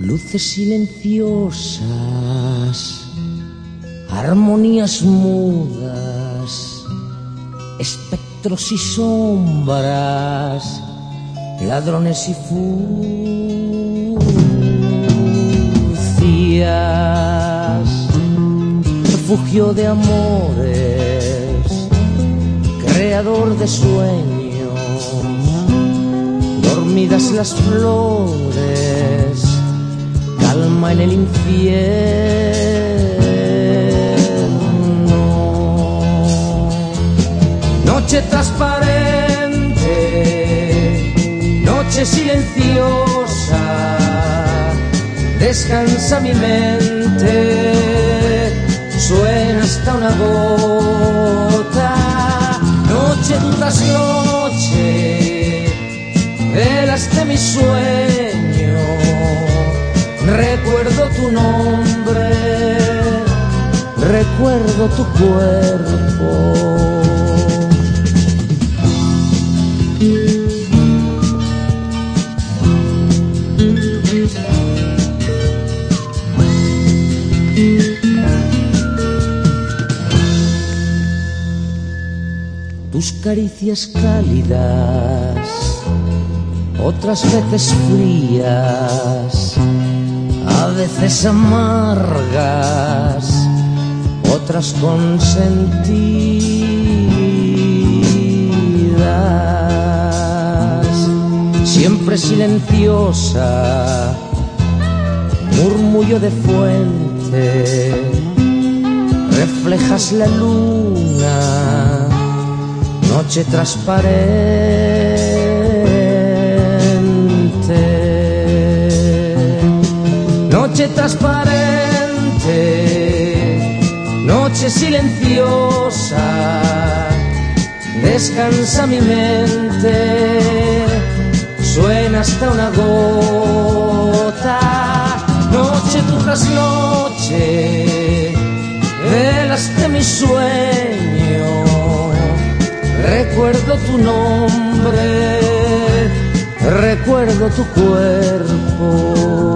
luces silenciosas, armonías mudas, espectros y sombras, ladrones y furcias, refugio de amores, creador de sueños, dormidas las flores en el infierno. Noche transparente, noche silenciosa, descansa mi mente, suena hasta una gota. Noche duras noche, velas de mi sueño tu nombre, recuerdo tu cuerpo. Tus caricias cálidas, otras veces frías a veces amargas, otras consentidas, siempre silenciosa, murmullo de fuente, reflejas la luna, noche transparente noche transparente, noche silenciosa, descansa mi mente, suena hasta una gota, noche tras noche, velas de mi sueño, recuerdo tu nombre, recuerdo tu cuerpo.